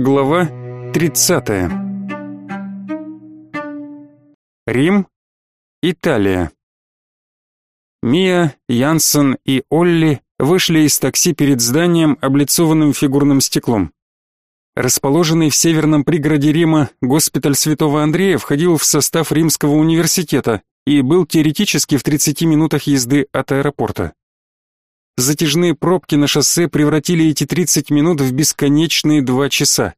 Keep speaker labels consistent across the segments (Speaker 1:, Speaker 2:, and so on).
Speaker 1: Глава 30. Рим, Италия. Мия, Янсен и Олли вышли из такси перед зданием, облицованным фигурным стеклом. Расположенный в северном пригороде Рима госпиталь Святого Андрея входил в состав Римского университета и был теоретически в 30 минутах езды от аэропорта. Затяжные пробки на шоссе превратили эти 30 минут в бесконечные два часа.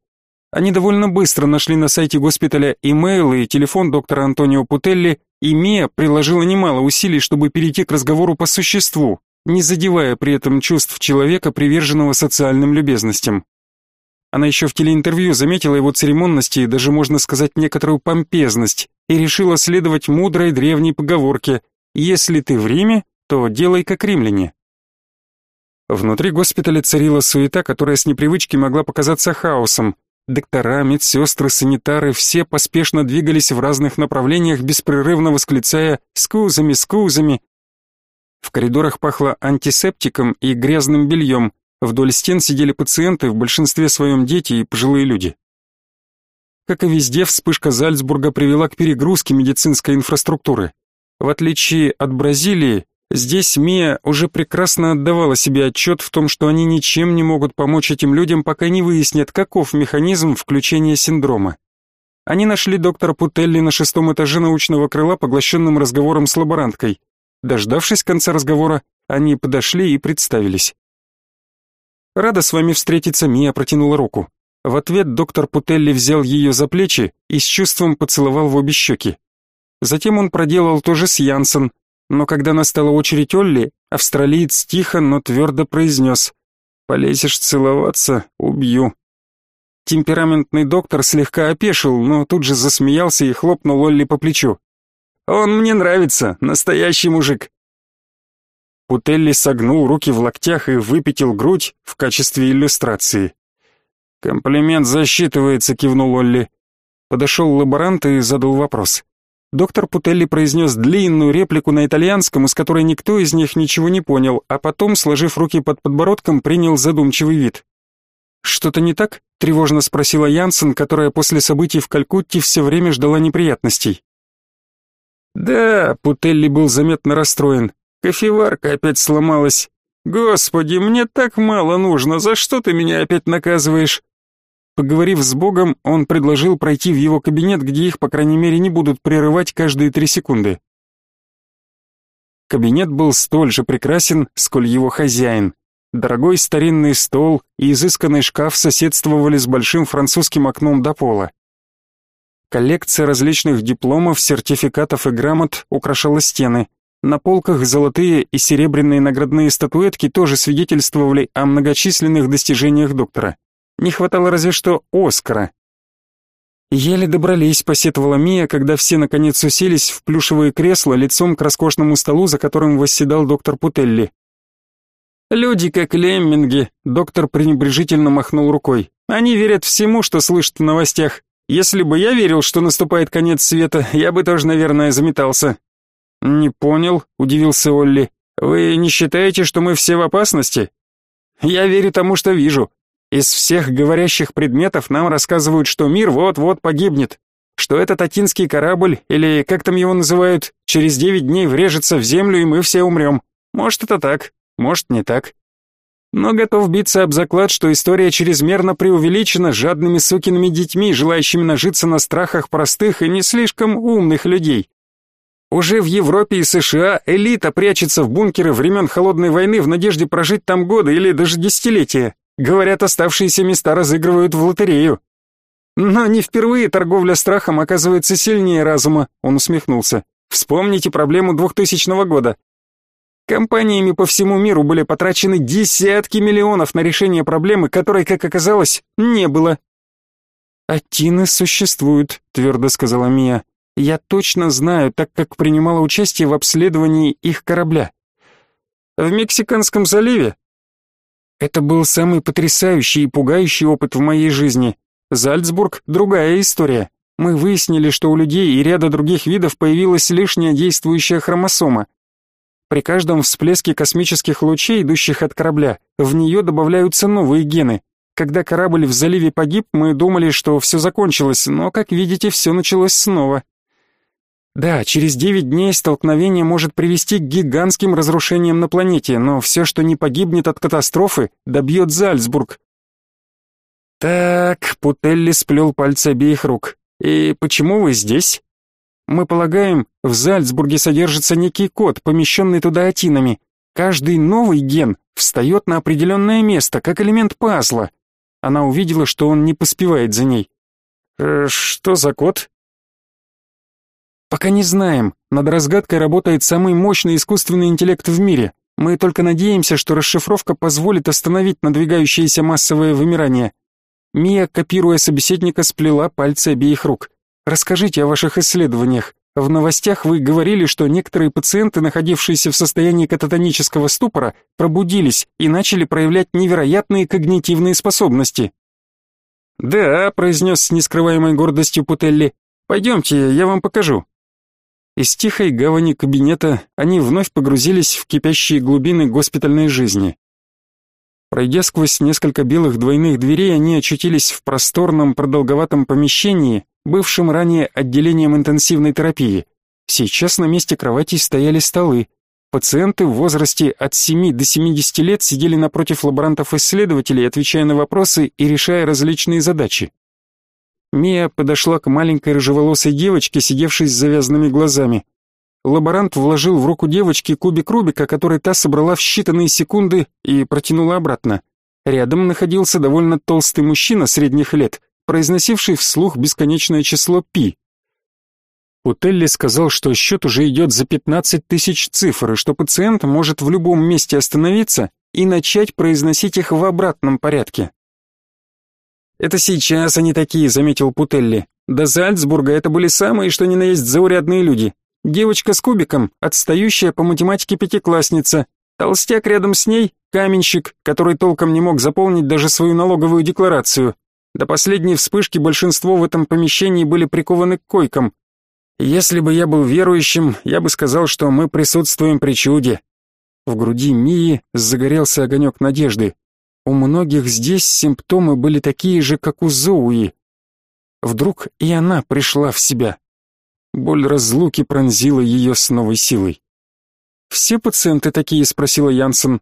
Speaker 1: Они довольно быстро нашли на сайте госпиталя имейл и телефон доктора Антонио Путелли, и Мия приложила немало усилий, чтобы перейти к разговору по существу, не задевая при этом чувств человека, приверженного социальным любезностям. Она еще в телеинтервью заметила его церемонность и даже, можно сказать, некоторую помпезность, и решила следовать мудрой древней поговорке «Если ты в Риме, то делай как римляне». Внутри госпиталя царила суета, которая с непривычки могла показаться хаосом. Доктора, медсестры, санитары все поспешно двигались в разных направлениях, беспрерывно восклицая «скузами, скузами». В коридорах пахло антисептиком и грязным бельем. Вдоль стен сидели пациенты, в большинстве своем дети и пожилые люди. Как и везде, вспышка Зальцбурга привела к перегрузке медицинской инфраструктуры. В отличие от Бразилии, Здесь Мия уже прекрасно отдавала себе отчет в том, что они ничем не могут помочь этим людям, пока не выяснят, каков механизм включения синдрома. Они нашли доктора Путелли на шестом этаже научного крыла, поглощенным разговором с лаборанткой. Дождавшись конца разговора, они подошли и представились. «Рада с вами встретиться», — Мия протянула руку. В ответ доктор Путелли взял ее за плечи и с чувством поцеловал в обе щеки. Затем он проделал то же с Янсен, но когда настала очередь Олли, австралиец тихо, но твердо произнес «Полезешь целоваться — убью». Темпераментный доктор слегка опешил, но тут же засмеялся и хлопнул Олли по плечу. «Он мне нравится, настоящий мужик». Путелли согнул руки в локтях и выпятил грудь в качестве иллюстрации. «Комплимент засчитывается», — кивнул Олли. Подошел лаборант и задал вопрос. Доктор Путелли произнес длинную реплику на итальянском, из которой никто из них ничего не понял, а потом, сложив руки под подбородком, принял задумчивый вид. «Что-то не так?» — тревожно спросила Янсен, которая после событий в Калькутте все время ждала неприятностей. «Да», — Путелли был заметно расстроен, — «кофеварка опять сломалась. Господи, мне так мало нужно, за что ты меня опять наказываешь?» Поговорив с Богом, он предложил пройти в его кабинет, где их, по крайней мере, не будут прерывать каждые три секунды. Кабинет был столь же прекрасен, сколь его хозяин. Дорогой старинный стол и изысканный шкаф соседствовали с большим французским окном до пола. Коллекция различных дипломов, сертификатов и грамот украшала стены. На полках золотые и серебряные наградные статуэтки тоже свидетельствовали о многочисленных достижениях доктора. Не хватало разве что Оскара. Еле добрались, посетовала Мия, когда все наконец уселись в плюшевые кресла лицом к роскошному столу, за которым восседал доктор Путелли. Люди как лемминги, доктор пренебрежительно махнул рукой. Они верят всему, что слышат в новостях. Если бы я верил, что наступает конец света, я бы тоже, наверное, заметался. Не понял, удивился Олли. Вы не считаете, что мы все в опасности? Я верю тому, что вижу. Из всех говорящих предметов нам рассказывают, что мир вот-вот погибнет, что этот атинский корабль, или как там его называют, через девять дней врежется в землю, и мы все умрем. Может, это так, может, не так. Но готов биться об заклад, что история чрезмерно преувеличена жадными сукиными детьми, желающими нажиться на страхах простых и не слишком умных людей. Уже в Европе и США элита прячется в бункеры времен Холодной войны в надежде прожить там годы или даже десятилетия. Говорят, оставшиеся места разыгрывают в лотерею. Но не впервые торговля страхом оказывается сильнее разума, он усмехнулся. Вспомните проблему 2000 года. Компаниями по всему миру были потрачены десятки миллионов на решение проблемы, которой, как оказалось, не было. «Атины существуют», — твердо сказала Мия. «Я точно знаю, так как принимала участие в обследовании их корабля». «В Мексиканском заливе?» Это был самый потрясающий и пугающий опыт в моей жизни. Зальцбург — другая история. Мы выяснили, что у людей и ряда других видов появилась лишняя действующая хромосома. При каждом всплеске космических лучей, идущих от корабля, в нее добавляются новые гены. Когда корабль в заливе погиб, мы думали, что все закончилось, но, как видите, все началось снова. Да, через девять дней столкновение может привести к гигантским разрушениям на планете, но все, что не погибнет от катастрофы, добьет Зальцбург. Так, Путелли сплел пальцы обеих рук. И почему вы здесь? Мы полагаем, в Зальцбурге содержится некий код, помещенный туда атинами. Каждый новый ген встает на определенное место, как элемент пазла. Она увидела, что он не поспевает за ней. «Э, «Что за код?» «Пока не знаем. Над разгадкой работает самый мощный искусственный интеллект в мире. Мы только надеемся, что расшифровка позволит остановить надвигающееся массовое вымирание». Мия, копируя собеседника, сплела пальцы обеих рук. «Расскажите о ваших исследованиях. В новостях вы говорили, что некоторые пациенты, находившиеся в состоянии кататонического ступора, пробудились и начали проявлять невероятные когнитивные способности. «Да», — произнес с нескрываемой гордостью Путелли, — «пойдемте, я вам покажу». Из тихой гавани кабинета они вновь погрузились в кипящие глубины госпитальной жизни. Пройдя сквозь несколько белых двойных дверей, они очутились в просторном продолговатом помещении, бывшим ранее отделением интенсивной терапии. Сейчас на месте кроватей стояли столы. Пациенты в возрасте от 7 до 70 лет сидели напротив лаборантов-исследователей, отвечая на вопросы и решая различные задачи. Мия подошла к маленькой рыжеволосой девочке, сидевшей с завязанными глазами. Лаборант вложил в руку девочки кубик Рубика, который та собрала в считанные секунды и протянула обратно. Рядом находился довольно толстый мужчина средних лет, произносивший вслух бесконечное число пи. Утелли сказал, что счет уже идет за 15 тысяч цифр, и что пациент может в любом месте остановиться и начать произносить их в обратном порядке. «Это сейчас они такие», — заметил Путелли. «До Зальцбурга это были самые, что ни на есть, заурядные люди. Девочка с кубиком, отстающая по математике пятиклассница. Толстяк рядом с ней, каменщик, который толком не мог заполнить даже свою налоговую декларацию. До последней вспышки большинство в этом помещении были прикованы к койкам. Если бы я был верующим, я бы сказал, что мы присутствуем при чуде. В груди Мии загорелся огонек надежды. У многих здесь симптомы были такие же, как у Зоуи. Вдруг и она пришла в себя. Боль разлуки пронзила ее с новой силой. «Все пациенты такие?» — спросила Янсен.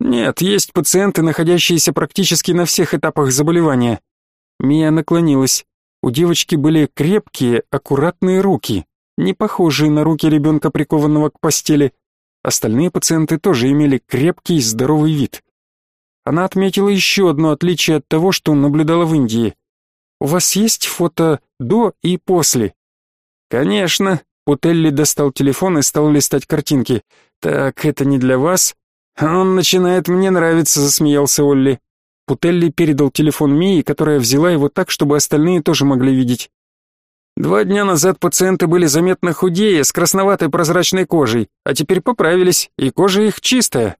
Speaker 1: «Нет, есть пациенты, находящиеся практически на всех этапах заболевания. Мия наклонилась. У девочки были крепкие, аккуратные руки, не похожие на руки ребенка, прикованного к постели. Остальные пациенты тоже имели крепкий, здоровый вид. Она отметила еще одно отличие от того, что наблюдала в Индии. «У вас есть фото до и после?» «Конечно». Путелли достал телефон и стал листать картинки. «Так, это не для вас?» «Он начинает мне нравиться», — засмеялся Олли. Путелли передал телефон Мии, которая взяла его так, чтобы остальные тоже могли видеть. Два дня назад пациенты были заметно худее, с красноватой прозрачной кожей, а теперь поправились, и кожа их чистая.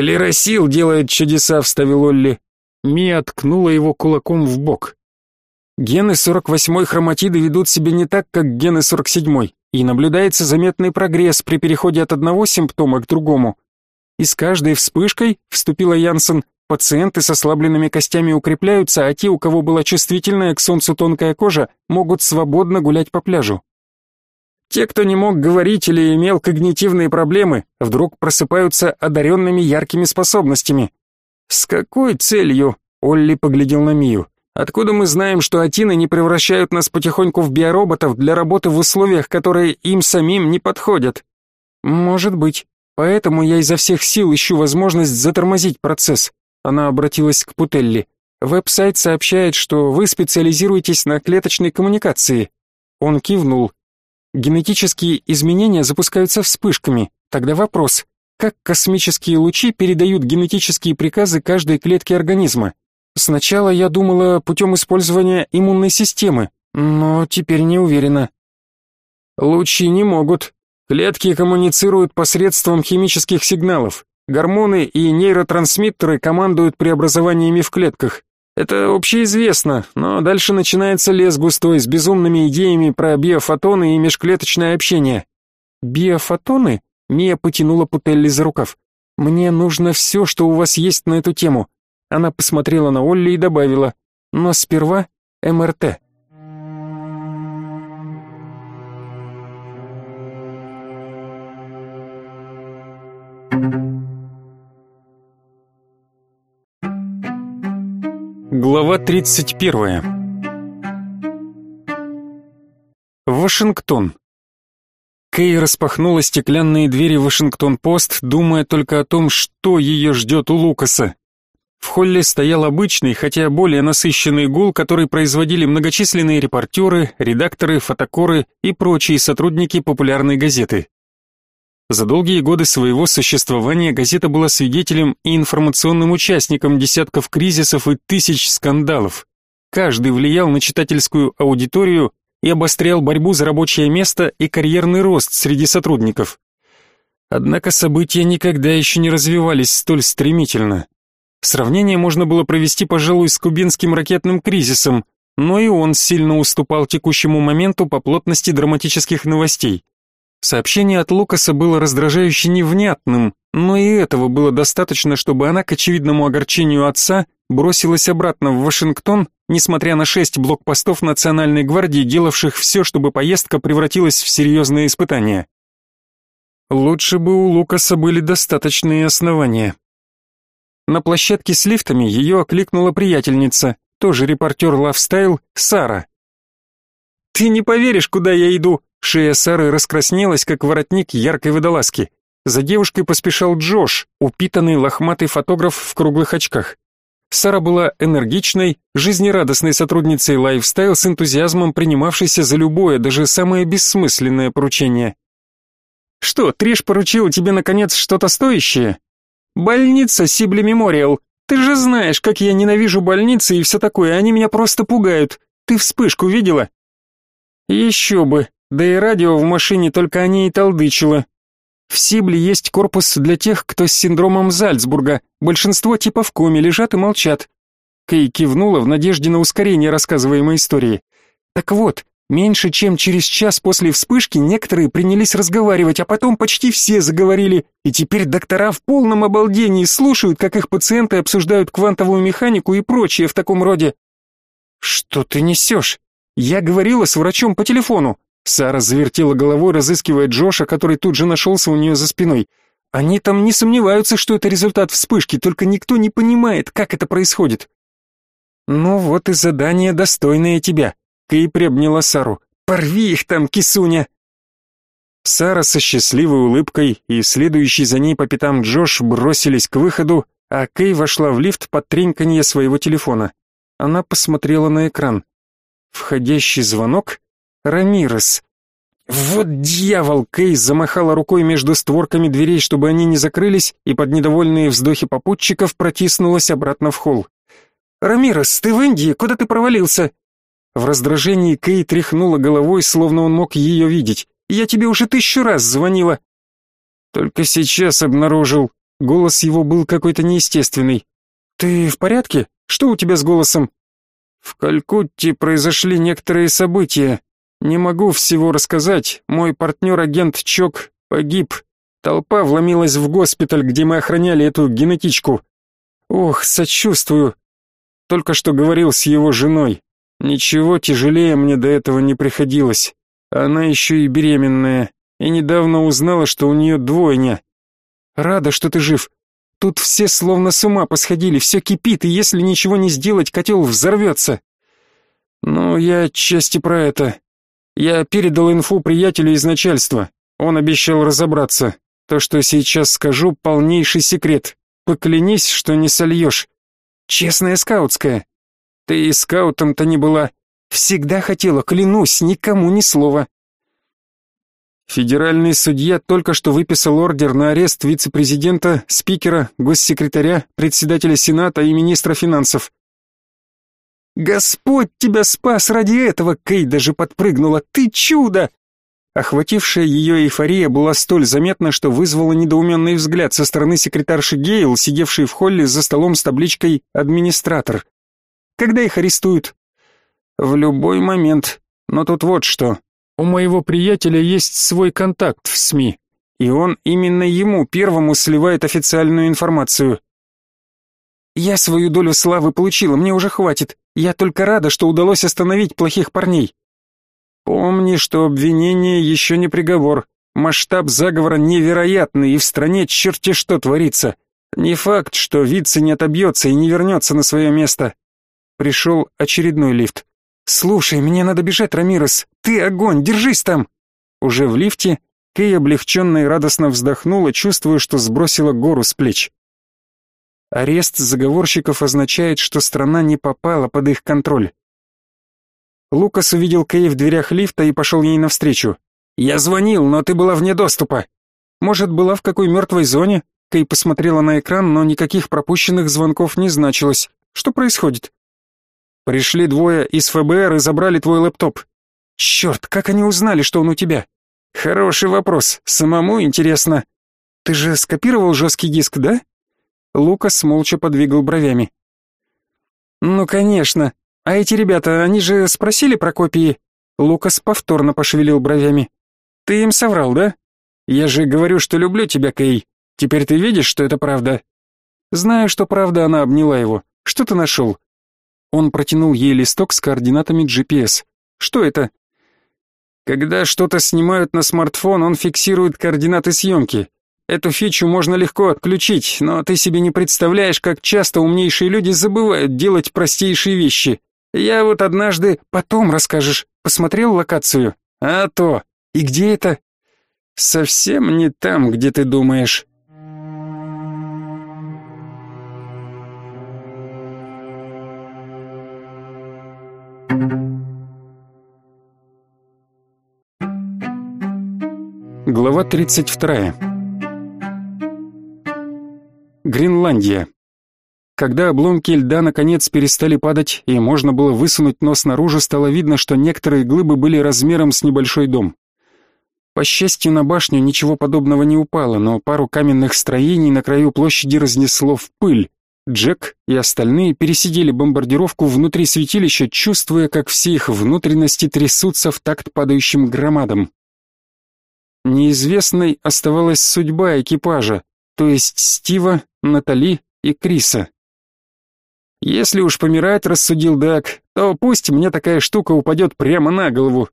Speaker 1: «Клеросил делает чудеса», — вставил Олли. Мия ткнула его кулаком в бок. Гены 48-й хроматиды ведут себя не так, как гены 47-й, и наблюдается заметный прогресс при переходе от одного симптома к другому. И с каждой вспышкой, вступила Янсен, Пациенты с ослабленными костями укрепляются, а те, у кого была чувствительная к солнцу тонкая кожа, могут свободно гулять по пляжу. Те, кто не мог говорить или имел когнитивные проблемы, вдруг просыпаются одаренными яркими способностями. С какой целью? Олли поглядел на Мию. Откуда мы знаем, что атины не превращают нас потихоньку в биороботов для работы в условиях, которые им самим не подходят? Может быть. Поэтому я изо всех сил ищу возможность затормозить процесс. Она обратилась к Путелли. Веб-сайт сообщает, что вы специализируетесь на клеточной коммуникации. Он кивнул. Генетические изменения запускаются вспышками. Тогда вопрос: как космические лучи передают генетические приказы каждой клетке организма? Сначала я думала путем использования иммунной системы, но теперь не уверена. Лучи не могут. Клетки коммуницируют посредством химических сигналов. Гормоны и нейротрансмиттеры командуют преобразованиями в клетках. Это общеизвестно, но дальше начинается лес густой с безумными идеями про биофотоны и межклеточное общение. Биофотоны? Мия потянула Путелли за рукав. Мне нужно все, что у вас есть на эту тему. Она посмотрела на Олли и добавила, но сперва МРТ. Глава 31. Вашингтон. Кей распахнула стеклянные двери Вашингтон-Пост, думая только о том, что ее ждет у Лукаса. В холле стоял обычный, хотя более насыщенный гул, который производили многочисленные репортеры, редакторы, фотокоры и прочие сотрудники популярной газеты. За долгие годы своего существования газета была свидетелем и информационным участником десятков кризисов и тысяч скандалов. Каждый влиял на читательскую аудиторию и обострял борьбу за рабочее место и карьерный рост среди сотрудников. Однако события никогда еще не развивались столь стремительно. Сравнение можно было провести, пожалуй, с кубинским ракетным кризисом, но и он сильно уступал текущему моменту по плотности драматических новостей. Сообщение от Лукаса было раздражающе невнятным, но и этого было достаточно, чтобы она, к очевидному огорчению отца, бросилась обратно в Вашингтон, несмотря на шесть блокпостов Национальной гвардии, делавших все, чтобы поездка превратилась в серьезное испытание. Лучше бы у Лукаса были достаточные основания. На площадке с лифтами ее окликнула приятельница, тоже репортер Лайфстайл, Сара. «Ты не поверишь, куда я иду!» Шея Сары раскраснелась, как воротник яркой водолазки. За девушкой поспешал Джош, упитанный лохматый фотограф в круглых очках. Сара была энергичной, жизнерадостной сотрудницей лайфстайл с энтузиазмом принимавшейся за любое, даже самое бессмысленное поручение. «Что, Триш поручил тебе, наконец, что-то стоящее?» «Больница Сибли Мемориал. Ты же знаешь, как я ненавижу больницы и все такое, они меня просто пугают. Ты вспышку видела?» «Еще бы, да и радио в машине только о ней и толдычило. В Сибле есть корпус для тех, кто с синдромом Зальцбурга. Большинство типа в коме лежат и молчат. Кей кивнула в надежде на ускорение рассказываемой истории. Так вот, меньше чем через час после вспышки некоторые принялись разговаривать, а потом почти все заговорили, и теперь доктора в полном обалдении слушают, как их пациенты обсуждают квантовую механику и прочее в таком роде. Что ты несешь? Я говорила с врачом по телефону. Сара завертела головой, разыскивая Джоша, который тут же нашелся у нее за спиной. Они там не сомневаются, что это результат вспышки, только никто не понимает, как это происходит. Ну вот и задание достойное тебя. Кей приобняла Сару. Порви их там, кисуня. Сара со счастливой улыбкой и следующий за ней по пятам Джош бросились к выходу, а Кей вошла в лифт под треньканье своего телефона. Она посмотрела на экран. Входящий звонок Рамирес. Вот дьявол, Кейс замахала рукой между створками дверей, чтобы они не закрылись, и под недовольные вздохи попутчиков протиснулась обратно в холл. Рамирес, ты в Индии? Куда ты провалился? В раздражении Кей тряхнула головой, словно он мог ее видеть. Я тебе уже тысячу раз звонила. Только сейчас обнаружил. Голос его был какой-то неестественный. Ты в порядке? Что у тебя с голосом? В Калькутте произошли некоторые события. Не могу всего рассказать. Мой партнер-агент Чок погиб. Толпа вломилась в госпиталь, где мы охраняли эту генетичку. Ох, сочувствую. Только что говорил с его женой. Ничего тяжелее мне до этого не приходилось. Она еще и беременная. И недавно узнала, что у нее двойня. Рада, что ты жив. Тут все словно с ума посходили, все кипит, и если ничего не сделать, котел взорвется. Ну, я отчасти про это. Я передал инфу приятелю из начальства. Он обещал разобраться. То, что сейчас скажу, полнейший секрет. Поклянись, что не сольешь. Честная скаутская. Ты и скаутом-то не была. Всегда хотела, клянусь, никому ни слова. Федеральный судья только что выписал ордер на арест вице-президента, спикера, госсекретаря, председателя Сената и министра финансов. Господь тебя спас ради этого, Кей даже подпрыгнула. Ты чудо! Охватившая ее эйфория была столь заметна, что вызвала недоуменный взгляд со стороны секретарши Гейл, сидевшей в холле за столом с табличкой «Администратор». «Когда их арестуют?» «В любой момент. Но тут вот что. У моего приятеля есть свой контакт в СМИ, и он именно ему первому сливает официальную информацию. Я свою долю славы получила, мне уже хватит. Я только рада, что удалось остановить плохих парней. Помни, что обвинение еще не приговор. Масштаб заговора невероятный, и в стране черти что творится. Не факт, что Вице не отобьется и не вернется на свое место. Пришел очередной лифт. «Слушай, мне надо бежать, Рамирес. Ты огонь, держись там!» Уже в лифте Кей облегченно и радостно вздохнула, чувствуя, что сбросила гору с плеч. Арест заговорщиков означает, что страна не попала под их контроль. Лукас увидел Кей в дверях лифта и пошел ей навстречу. «Я звонил, но ты была вне доступа». «Может, была в какой мертвой зоне?» Кей посмотрела на экран, но никаких пропущенных звонков не значилось. «Что происходит?» «Пришли двое из ФБР и забрали твой лэптоп». «Черт, как они узнали, что он у тебя?» «Хороший вопрос, самому интересно». «Ты же скопировал жесткий диск, да?» Лукас молча подвигал бровями. «Ну, конечно. А эти ребята, они же спросили про копии?» Лукас повторно пошевелил бровями. «Ты им соврал, да? Я же говорю, что люблю тебя, Кей. Теперь ты видишь, что это правда?» Знаю, что правда, она обняла его. «Что ты нашел?» Он протянул ей листок с координатами GPS. «Что это?» Когда что-то снимают на смартфон, он фиксирует координаты съемки. Эту фичу можно легко отключить, но ты себе не представляешь, как часто умнейшие люди забывают делать простейшие вещи. Я вот однажды... Потом расскажешь. Посмотрел локацию? А то. И где это? Совсем не там, где ты думаешь. Глава 32. Гренландия. Когда обломки льда наконец перестали падать и можно было высунуть нос наружу, стало видно, что некоторые глыбы были размером с небольшой дом. По счастью, на башню ничего подобного не упало, но пару каменных строений на краю площади разнесло в пыль. Джек и остальные пересидели бомбардировку внутри святилища, чувствуя, как все их внутренности трясутся в такт падающим громадам. Неизвестной оставалась судьба экипажа, то есть Стива, Натали и Криса. Если уж помирать, рассудил Дак, то пусть мне такая штука упадет прямо на голову.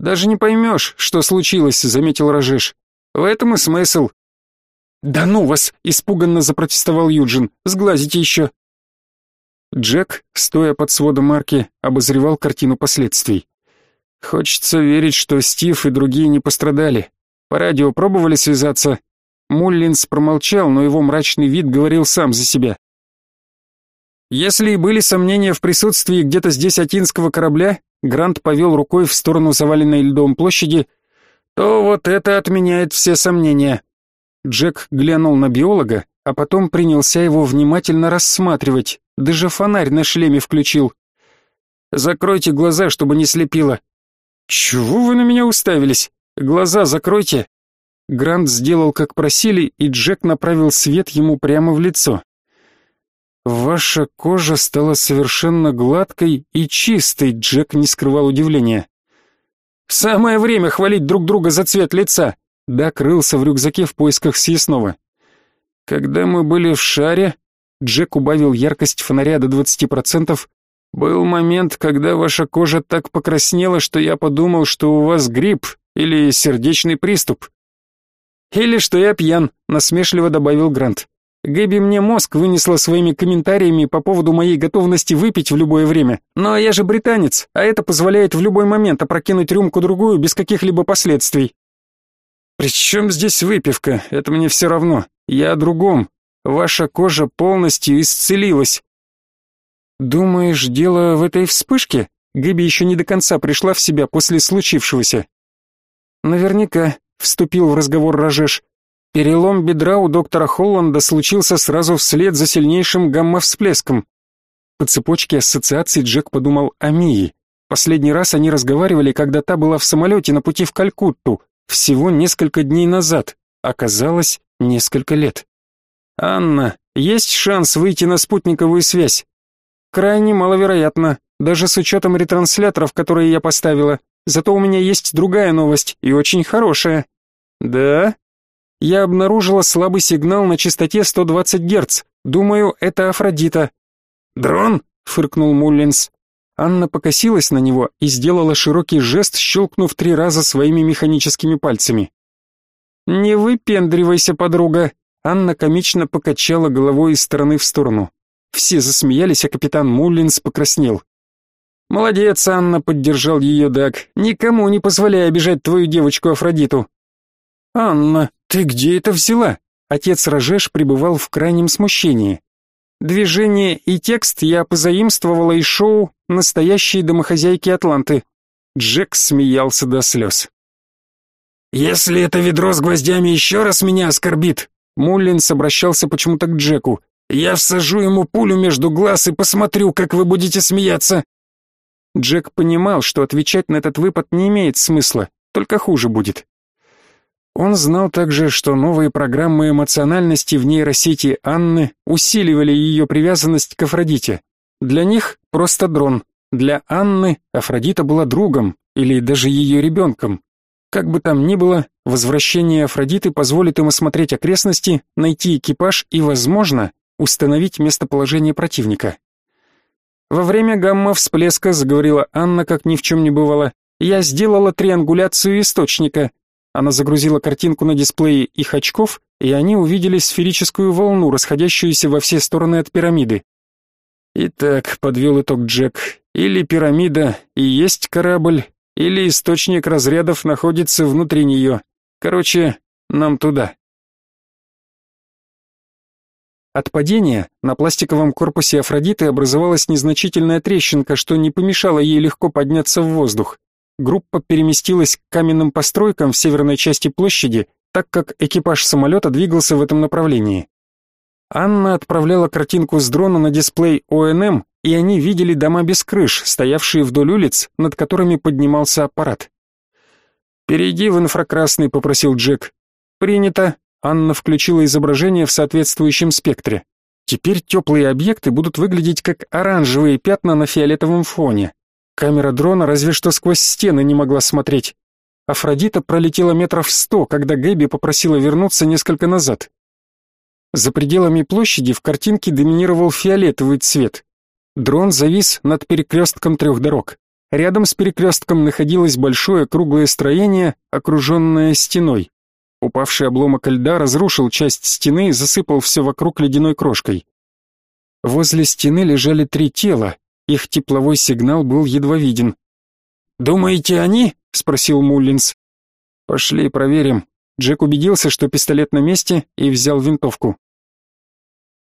Speaker 1: Даже не поймешь, что случилось, заметил Рожеш. В этом и смысл. Да ну вас, испуганно запротестовал Юджин. Сглазите еще. Джек, стоя под сводом марки, обозревал картину последствий. Хочется верить, что Стив и другие не пострадали. По радио пробовали связаться, Муллинс промолчал, но его мрачный вид говорил сам за себя. Если и были сомнения в присутствии где-то здесь атинского корабля, Грант повел рукой в сторону заваленной льдом площади, то вот это отменяет все сомнения. Джек глянул на биолога, а потом принялся его внимательно рассматривать, даже фонарь на шлеме включил. «Закройте глаза, чтобы не слепило». «Чего вы на меня уставились? Глаза закройте, Грант сделал, как просили, и Джек направил свет ему прямо в лицо. «Ваша кожа стала совершенно гладкой и чистой», — Джек не скрывал удивления. «Самое время хвалить друг друга за цвет лица», — Да крылся в рюкзаке в поисках съестного. «Когда мы были в шаре», — Джек убавил яркость фонаря до двадцати процентов, «был момент, когда ваша кожа так покраснела, что я подумал, что у вас грипп или сердечный приступ. «Или что я пьян», — насмешливо добавил Грант. «Гэби мне мозг вынесла своими комментариями по поводу моей готовности выпить в любое время. Но я же британец, а это позволяет в любой момент опрокинуть рюмку-другую без каких-либо последствий». «При чем здесь выпивка? Это мне все равно. Я о другом. Ваша кожа полностью исцелилась». «Думаешь, дело в этой вспышке?» Гэби еще не до конца пришла в себя после случившегося. «Наверняка вступил в разговор Рожеш. Перелом бедра у доктора Холланда случился сразу вслед за сильнейшим гамма-всплеском. По цепочке ассоциаций Джек подумал о Мии. Последний раз они разговаривали, когда та была в самолете на пути в Калькутту, всего несколько дней назад, оказалось, несколько лет. «Анна, есть шанс выйти на спутниковую связь?» «Крайне маловероятно, даже с учетом ретрансляторов, которые я поставила. Зато у меня есть другая новость, и очень хорошая. Да? Я обнаружила слабый сигнал на частоте 120 Гц. Думаю, это Афродита».
Speaker 2: «Дрон?» — фыркнул Муллинс.
Speaker 1: Анна покосилась на него и сделала широкий жест, щелкнув три раза своими механическими пальцами. «Не выпендривайся, подруга!» Анна комично покачала головой из стороны в сторону. Все засмеялись, а капитан Муллинс покраснел. «Молодец, Анна», — поддержал ее Даг. «Никому не позволяй обижать твою девочку Афродиту». «Анна, ты где это взяла?» Отец Рожеш пребывал в крайнем смущении. Движение и текст я позаимствовала из шоу «Настоящие домохозяйки Атланты». Джек смеялся до слез.
Speaker 2: «Если это ведро с гвоздями еще раз меня оскорбит», Муллинс обращался почему-то к Джеку, «я всажу ему пулю между глаз и посмотрю, как вы будете смеяться».
Speaker 1: Джек понимал, что отвечать на этот выпад не имеет смысла, только хуже будет. Он знал также, что новые программы эмоциональности в нейросети Анны усиливали ее привязанность к Афродите. Для них просто дрон, для Анны Афродита была другом или даже ее ребенком. Как бы там ни было, возвращение Афродиты позволит им осмотреть окрестности, найти экипаж и, возможно, установить местоположение противника. Во время гамма-всплеска, заговорила Анна, как ни в чем не бывало, я сделала триангуляцию источника. Она загрузила картинку на дисплее их очков, и они увидели сферическую волну, расходящуюся во все стороны от пирамиды. Итак, подвел итог Джек, или пирамида и есть корабль, или источник разрядов находится внутри нее. Короче, нам туда. От падения на пластиковом корпусе Афродиты образовалась незначительная трещинка, что не помешало ей легко подняться в воздух. Группа переместилась к каменным постройкам в северной части площади, так как экипаж самолета двигался в этом направлении. Анна отправляла картинку с дрона на дисплей ОНМ, и они видели дома без крыш, стоявшие вдоль улиц, над которыми поднимался аппарат. «Перейди в инфракрасный», — попросил Джек. «Принято», Анна включила изображение в соответствующем спектре. Теперь теплые объекты будут выглядеть как оранжевые пятна на фиолетовом фоне. Камера дрона разве что сквозь стены не могла смотреть. Афродита пролетела метров сто, когда Гэби попросила вернуться несколько назад. За пределами площади в картинке доминировал фиолетовый цвет. Дрон завис над перекрестком трех дорог. Рядом с перекрестком находилось большое круглое строение, окруженное стеной. Упавший обломок льда разрушил часть стены и засыпал все вокруг ледяной крошкой. Возле стены лежали три тела, их тепловой сигнал был едва виден. «Думаете, они?» — спросил Муллинс. «Пошли проверим». Джек убедился, что пистолет на месте, и взял винтовку.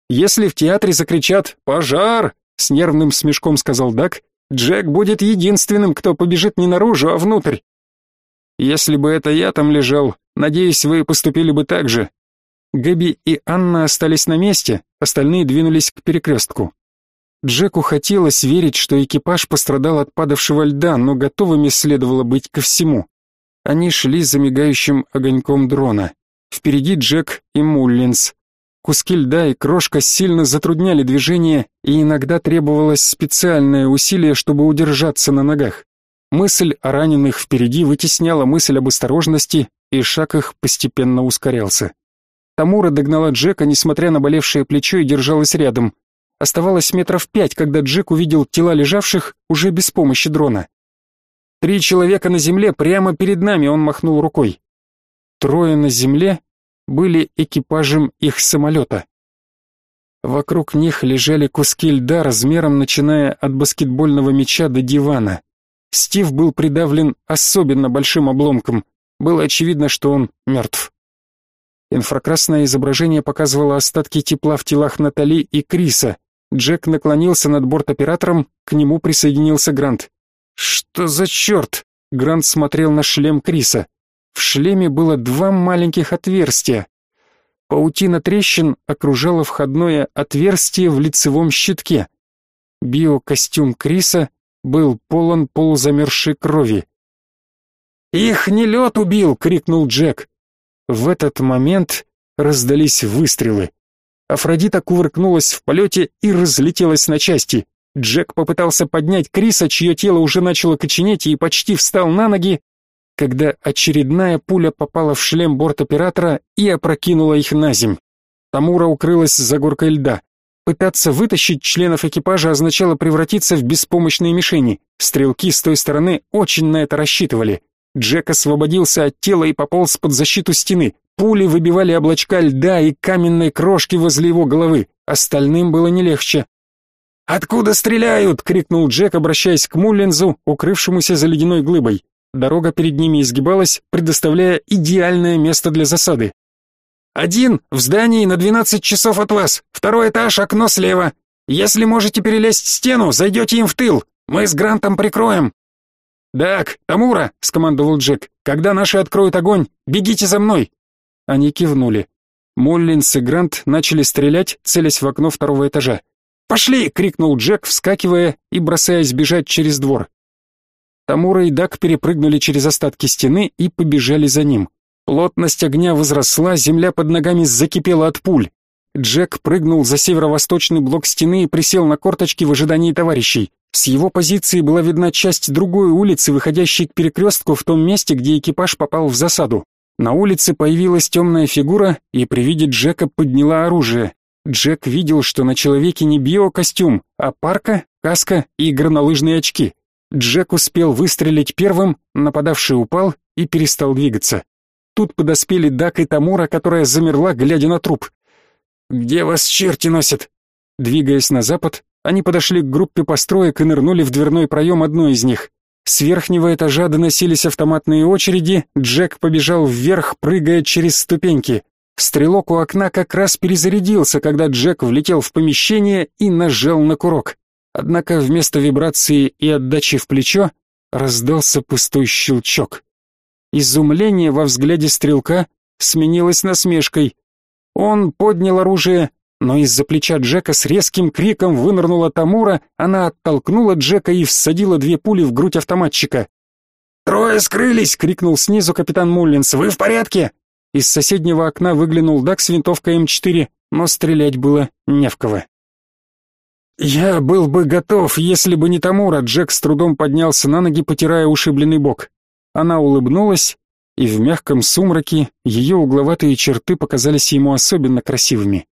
Speaker 1: «Если в театре закричат «Пожар!» — с нервным смешком сказал Дак, Джек будет единственным, кто побежит не наружу, а внутрь. Если бы это я там лежал, надеюсь, вы поступили бы так же. Гэби и Анна остались на месте, остальные двинулись к перекрестку. Джеку хотелось верить, что экипаж пострадал от падавшего льда, но готовыми следовало быть ко всему. Они шли за мигающим огоньком дрона. Впереди Джек и Муллинс. Куски льда и крошка сильно затрудняли движение, и иногда требовалось специальное усилие, чтобы удержаться на ногах. Мысль о раненых впереди вытесняла мысль об осторожности, и шаг их постепенно ускорялся. Тамура догнала Джека, несмотря на болевшее плечо, и держалась рядом. Оставалось метров пять, когда Джек увидел тела лежавших уже без помощи дрона. «Три человека на земле, прямо перед нами», — он махнул рукой. Трое на земле были экипажем их самолета. Вокруг них лежали куски льда размером, начиная от баскетбольного мяча до дивана. Стив был придавлен особенно большим обломком. Было очевидно, что он мертв. Инфракрасное изображение показывало остатки тепла в телах Натали и Криса. Джек наклонился над борт-оператором, к нему присоединился Грант. «Что за черт?» Грант смотрел на шлем Криса. В шлеме было два маленьких отверстия. Паутина трещин окружала входное отверстие в лицевом щитке. Биокостюм Криса был полон полузамерзшей крови. «Их не лед убил!» — крикнул Джек. В этот момент раздались выстрелы. Афродита кувыркнулась в полете и разлетелась на части. Джек попытался поднять Криса, чье тело уже начало коченеть и почти встал на ноги, когда очередная пуля попала в шлем борт-оператора и опрокинула их на земь. Тамура укрылась за горкой льда. Пытаться вытащить членов экипажа означало превратиться в беспомощные мишени. Стрелки с той стороны очень на это рассчитывали. Джек освободился от тела и пополз под защиту стены. Пули выбивали облачка льда и каменной крошки возле его головы. Остальным было не легче. «Откуда стреляют?» — крикнул Джек, обращаясь к Муллинзу, укрывшемуся за ледяной глыбой. Дорога перед ними изгибалась, предоставляя идеальное место для засады. «Один в здании на двенадцать часов от вас, второй этаж, окно слева. Если можете перелезть стену, зайдете им в тыл. Мы с Грантом прикроем». «Так, Тамура», — скомандовал Джек, — «когда наши откроют огонь, бегите за мной». Они кивнули. Моллинс и Грант начали стрелять, целясь в окно второго этажа. «Пошли!» — крикнул Джек, вскакивая и бросаясь бежать через двор. Тамура и Дак перепрыгнули через остатки стены и побежали за ним. Плотность огня возросла, земля под ногами закипела от пуль. Джек прыгнул за северо-восточный блок стены и присел на корточки в ожидании товарищей. С его позиции была видна часть другой улицы, выходящей к перекрестку в том месте, где экипаж попал в засаду. На улице появилась темная фигура и при виде Джека подняла оружие. Джек видел, что на человеке не биокостюм, а парка, каска и горнолыжные очки. Джек успел выстрелить первым, нападавший упал и перестал двигаться. Тут подоспели Дак и Тамура, которая замерла, глядя на труп. «Где вас черти носят?» Двигаясь на запад, они подошли к группе построек и нырнули в дверной проем одной из них. С верхнего этажа доносились автоматные очереди, Джек побежал вверх, прыгая через ступеньки. Стрелок у окна как раз перезарядился, когда Джек влетел в помещение и нажал на курок. Однако вместо вибрации и отдачи в плечо раздался пустой щелчок. Изумление во взгляде стрелка сменилось насмешкой. Он поднял оружие, но из-за плеча Джека с резким криком вынырнула Тамура, она оттолкнула Джека и всадила две пули в грудь автоматчика. «Трое скрылись!» — крикнул снизу капитан Муллинс. «Вы в порядке?» Из соседнего окна выглянул Дак с винтовкой М4, но стрелять было не в кого. «Я был бы готов, если бы не Тамура», — Джек с трудом поднялся на ноги, потирая ушибленный бок. Она улыбнулась, и в мягком сумраке ее угловатые черты показались ему особенно красивыми.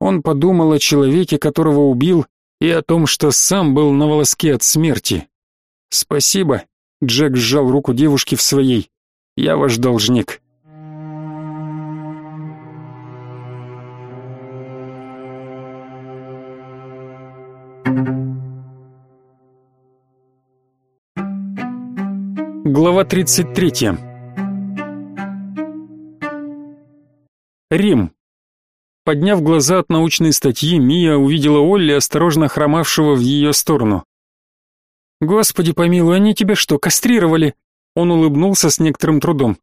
Speaker 1: Он подумал о человеке, которого убил, и о том, что сам был на волоске от смерти. «Спасибо», — Джек сжал руку девушки в своей. «Я ваш должник». Глава 33. Рим. Подняв глаза от научной статьи, Мия увидела Олли, осторожно хромавшего в ее сторону. «Господи помилуй, они тебя что, кастрировали?» Он улыбнулся с некоторым трудом.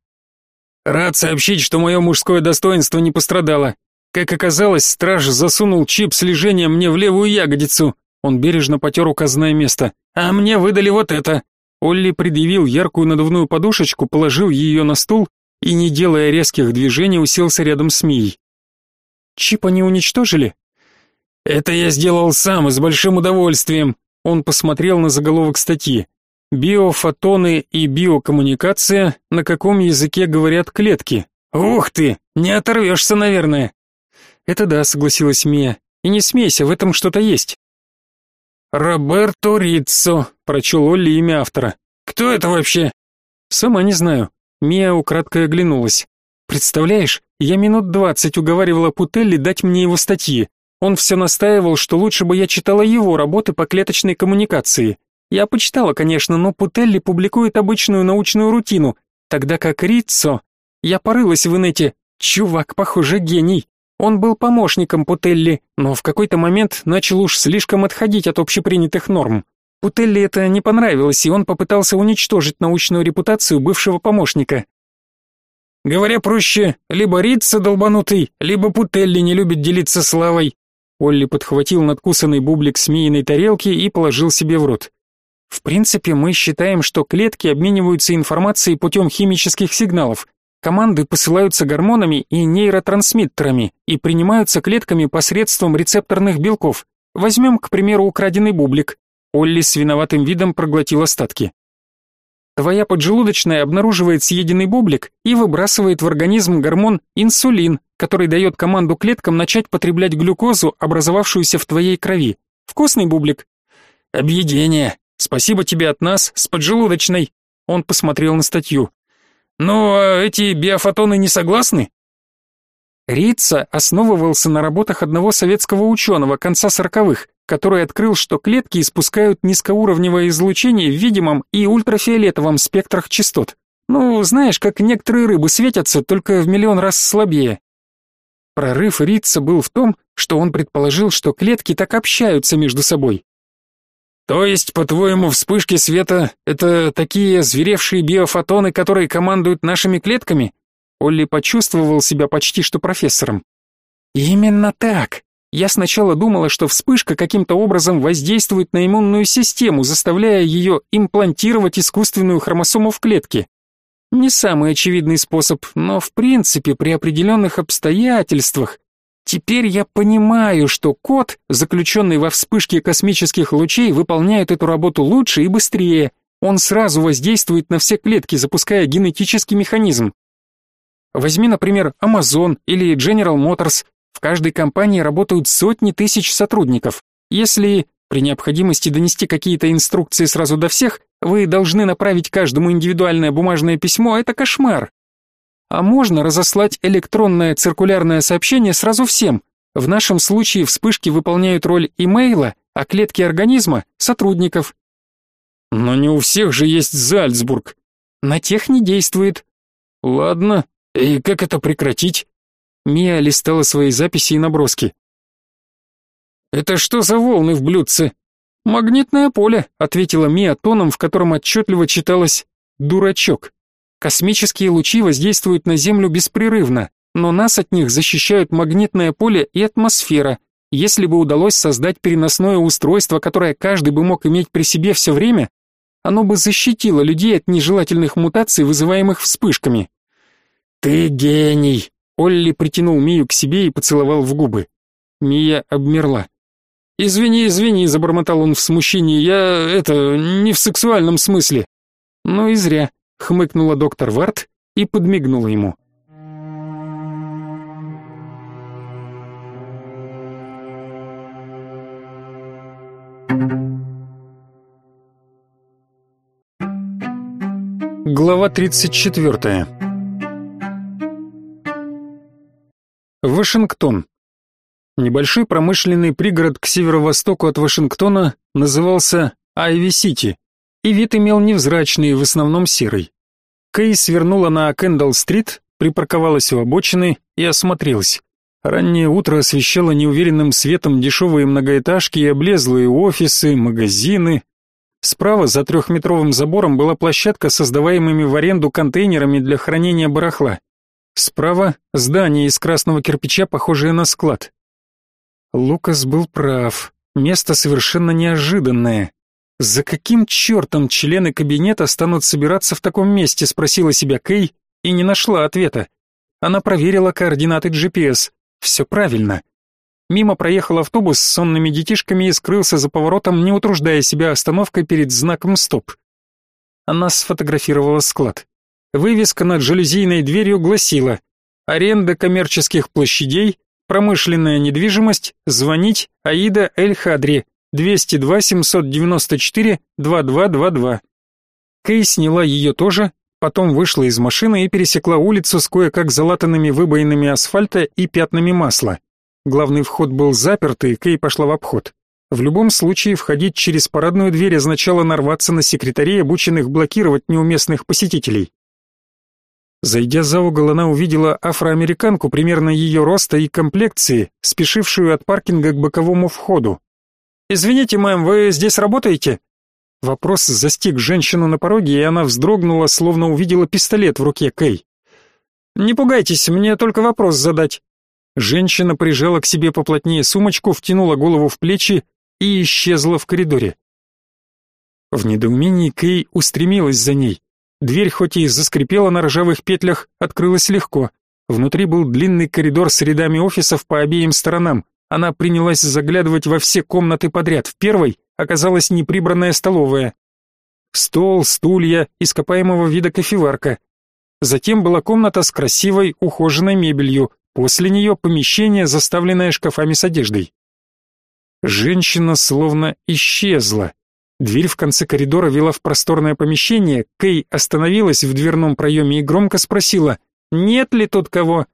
Speaker 1: «Рад сообщить, что мое мужское достоинство не пострадало. Как оказалось, страж засунул чип слежения мне в левую ягодицу». Он бережно потер указанное место. «А мне выдали вот это». Олли предъявил яркую надувную подушечку, положил ее на стул и, не делая резких движений, уселся рядом с Мией. Чип они уничтожили? Это я сделал сам и с большим удовольствием. Он посмотрел на заголовок статьи. Биофотоны и биокоммуникация, на каком языке говорят клетки. Ух ты, не оторвешься, наверное. Это да, согласилась Мия. И не смейся, в этом что-то есть. Роберто Риццо, прочел Олли имя автора. Кто это вообще? Сама не знаю. Мия украдкой оглянулась. Представляешь, я минут двадцать уговаривала Путелли дать мне его статьи. Он все настаивал, что лучше бы я читала его работы по клеточной коммуникации. Я почитала, конечно, но Путелли публикует обычную научную рутину, тогда как Риццо... Я порылась в инете. Чувак, похоже, гений. Он был помощником Путелли, но в какой-то момент начал уж слишком отходить от общепринятых норм. Путелли это не понравилось, и он попытался уничтожить научную репутацию бывшего помощника. Говоря проще, либо Рица долбанутый, либо Путелли не любит делиться славой. Олли подхватил надкусанный бублик с мииной тарелки и положил себе в рот. В принципе, мы считаем, что клетки обмениваются информацией путем химических сигналов. Команды посылаются гормонами и нейротрансмиттерами и принимаются клетками посредством рецепторных белков. Возьмем, к примеру, украденный бублик. Олли с виноватым видом проглотил остатки. Твоя поджелудочная обнаруживает съеденный бублик и выбрасывает в организм гормон инсулин, который дает команду клеткам начать потреблять глюкозу, образовавшуюся в твоей крови. Вкусный бублик?
Speaker 2: Объедение. Спасибо тебе от нас, с поджелудочной. Он посмотрел на статью. Ну, а эти биофотоны не согласны?
Speaker 1: Рица основывался на работах одного советского ученого конца сороковых, который открыл, что клетки испускают низкоуровневое излучение в видимом и ультрафиолетовом спектрах частот. Ну, знаешь, как некоторые рыбы светятся, только в миллион раз слабее. Прорыв Рица был в том, что он предположил, что клетки так общаются между собой.
Speaker 2: То есть, по-твоему, вспышки света — это такие зверевшие биофотоны, которые командуют нашими клетками?
Speaker 1: Олли почувствовал себя почти что профессором. Именно так. Я сначала думала, что вспышка каким-то образом воздействует на иммунную систему, заставляя ее имплантировать искусственную хромосому в клетке. Не самый очевидный способ, но в принципе при определенных обстоятельствах. Теперь я понимаю, что код, заключенный во вспышке космических лучей, выполняет эту работу лучше и быстрее. Он сразу воздействует на все клетки, запуская генетический механизм. Возьми, например, Amazon или General Motors. В каждой компании работают сотни тысяч сотрудников. Если при необходимости донести какие-то инструкции сразу до всех, вы должны направить каждому индивидуальное бумажное письмо, это кошмар. А можно разослать электронное циркулярное сообщение сразу всем. В нашем случае вспышки выполняют роль имейла, а клетки организма — сотрудников.
Speaker 2: Но не у всех же есть Зальцбург.
Speaker 1: На тех не действует.
Speaker 2: Ладно, и как это прекратить?
Speaker 1: Мия листала свои записи и наброски.
Speaker 2: Это что за волны в блюдце?
Speaker 1: Магнитное поле, ответила Мия тоном, в котором отчетливо читалось дурачок. Космические лучи воздействуют на Землю беспрерывно, но нас от них защищают магнитное поле и атмосфера. Если бы удалось создать переносное устройство, которое каждый бы мог иметь при себе все время, оно бы защитило людей от нежелательных мутаций, вызываемых вспышками.
Speaker 2: «Ты гений!»
Speaker 1: Олли притянул Мию к себе и поцеловал в губы. Мия обмерла.
Speaker 2: «Извини, извини», — забормотал он в смущении, — «я, это, не в сексуальном смысле».
Speaker 1: «Ну и зря», — хмыкнула доктор Варт и подмигнула ему. Глава тридцать четвертая. Вашингтон. Небольшой промышленный пригород к северо-востоку от Вашингтона назывался Айви-Сити, и вид имел невзрачный, в основном серый. Кей свернула на Кендалл-стрит, припарковалась у обочины и осмотрелась. Раннее утро освещало неуверенным светом дешевые многоэтажки и облезлые офисы, магазины. Справа за трехметровым забором была площадка с создаваемыми в аренду контейнерами для хранения барахла. Справа здание из красного кирпича, похожее на склад. Лукас был прав. Место совершенно неожиданное. За каким чертом члены кабинета станут собираться в таком месте, спросила себя Кей и не нашла ответа. Она проверила координаты GPS. Все правильно. Мимо проехал автобус с сонными детишками и скрылся за поворотом, не утруждая себя остановкой перед знаком «Стоп». Она сфотографировала склад. Вывеска над жалюзийной дверью гласила «Аренда коммерческих площадей, промышленная недвижимость, звонить Аида Эль-Хадри, 202-794-2222». Кей сняла ее тоже, потом вышла из машины и пересекла улицу с кое-как залатанными выбоинами асфальта и пятнами масла. Главный вход был заперт, и Кей пошла в обход. В любом случае, входить через парадную дверь означало нарваться на секретарей, обученных блокировать неуместных посетителей. Зайдя за угол, она увидела афроамериканку примерно ее роста и комплекции, спешившую от паркинга к боковому входу. «Извините, мэм, вы здесь работаете?» Вопрос застиг женщину на пороге, и она вздрогнула, словно увидела пистолет в руке Кей. «Не пугайтесь, мне только вопрос задать». Женщина прижала к себе поплотнее сумочку, втянула голову в плечи и исчезла в коридоре. В недоумении Кей устремилась за ней. Дверь хоть и заскрипела на ржавых петлях, открылась легко. Внутри был длинный коридор с рядами офисов по обеим сторонам. Она принялась заглядывать во все комнаты подряд. В первой оказалась неприбранная столовая. Стол, стулья, ископаемого вида кофеварка. Затем была комната с красивой, ухоженной мебелью, после нее помещение, заставленное шкафами с одеждой. Женщина словно исчезла. Дверь в конце коридора вела в просторное помещение, Кей остановилась в дверном проеме и громко спросила, нет ли тут кого.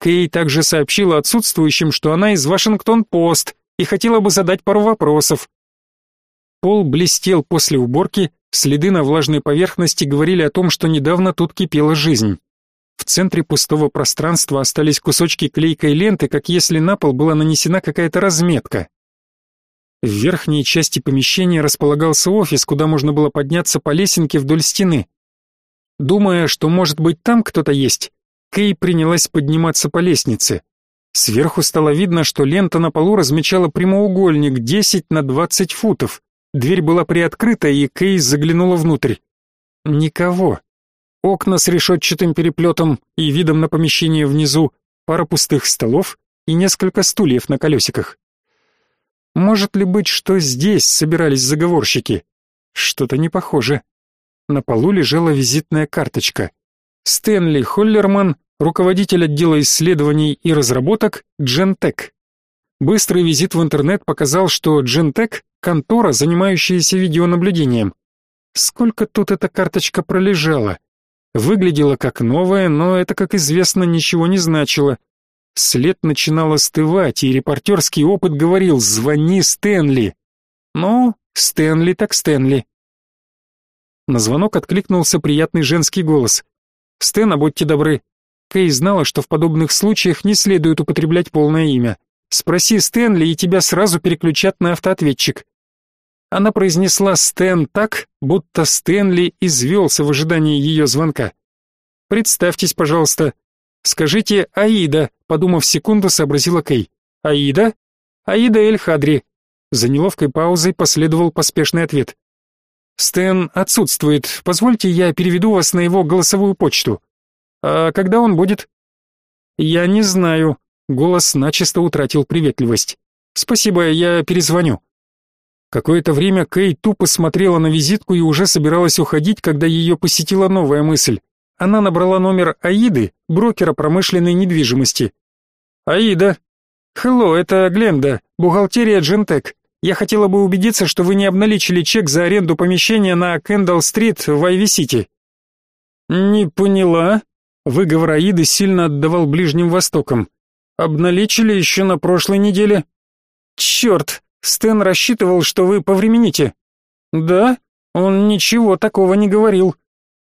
Speaker 1: Кей также сообщила отсутствующим, что она из Вашингтон-Пост и хотела бы задать пару вопросов. Пол блестел после уборки, следы на влажной поверхности говорили о том, что недавно тут кипела жизнь. В центре пустого пространства остались кусочки клейкой ленты, как если на пол была нанесена какая-то разметка. В верхней части помещения располагался офис, куда можно было подняться по лесенке вдоль стены. Думая, что может быть там кто-то есть, Кей принялась подниматься по лестнице. Сверху стало видно, что лента на полу размечала прямоугольник 10 на 20 футов. Дверь была приоткрыта, и Кей заглянула внутрь. Никого. Окна с решетчатым переплетом и видом на помещение внизу, пара пустых столов и несколько стульев на колесиках. Может ли быть, что здесь собирались заговорщики? Что-то не похоже. На полу лежала визитная карточка. Стэнли Холлерман, руководитель отдела исследований и разработок Джентек. Быстрый визит в интернет показал, что Джентек — контора, занимающаяся видеонаблюдением. Сколько тут эта карточка пролежала? Выглядела как новая, но это, как известно, ничего не значило. След начинал остывать, и репортерский опыт говорил «Звони Стэнли». Ну, Стэнли так Стэнли. На звонок откликнулся приятный женский голос. «Стэна, будьте добры». Кей знала, что в подобных случаях не следует употреблять полное имя. «Спроси Стэнли, и тебя сразу переключат на автоответчик». Она произнесла «Стэн» так, будто Стэнли извелся в ожидании ее звонка. «Представьтесь, пожалуйста». «Скажите Аида», — подумав секунду, сообразила Кей. «Аида?» «Аида Эль-Хадри». За неловкой паузой последовал поспешный ответ. «Стэн отсутствует. Позвольте, я переведу вас на его голосовую почту». «А когда он будет?» «Я не знаю». Голос начисто утратил приветливость. «Спасибо, я перезвоню». Какое-то время Кей тупо смотрела на визитку и уже собиралась уходить, когда ее посетила новая мысль. Она набрала номер Аиды, брокера промышленной недвижимости. «Аида!» «Хелло, это Гленда, бухгалтерия Джентек. Я хотела бы убедиться, что вы не обналичили чек за аренду помещения на Кендалл-стрит в Айви-Сити». «Не поняла?» Выговор Аиды сильно отдавал Ближним Востоком. «Обналичили еще на прошлой неделе». «Черт, Стэн рассчитывал, что вы повремените. Да? Он ничего такого не говорил.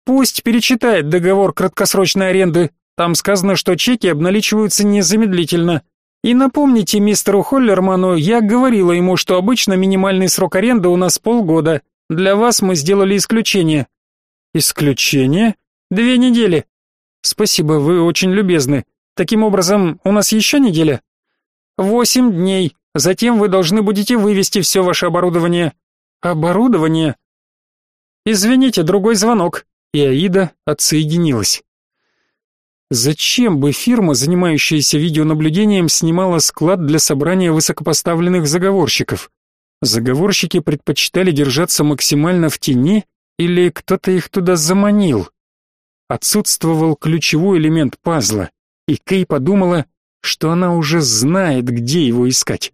Speaker 1: Пусть перечитает договор краткосрочной аренды. Там сказано, что чеки обналичиваются незамедлительно. И напомните мистеру Холлерману, я говорила ему, что обычно минимальный срок аренды у нас полгода. Для вас мы сделали исключение. Исключение? Две недели. Спасибо, вы очень любезны. Таким образом, у нас еще неделя? Восемь дней. Затем вы должны будете вывести все ваше оборудование. Оборудование? Извините, другой звонок. И Аида отсоединилась. Зачем бы фирма, занимающаяся видеонаблюдением, снимала склад для собрания высокопоставленных заговорщиков? Заговорщики предпочитали держаться максимально в тени или кто-то их туда заманил? Отсутствовал ключевой элемент пазла, и Кей подумала, что она уже знает, где его искать.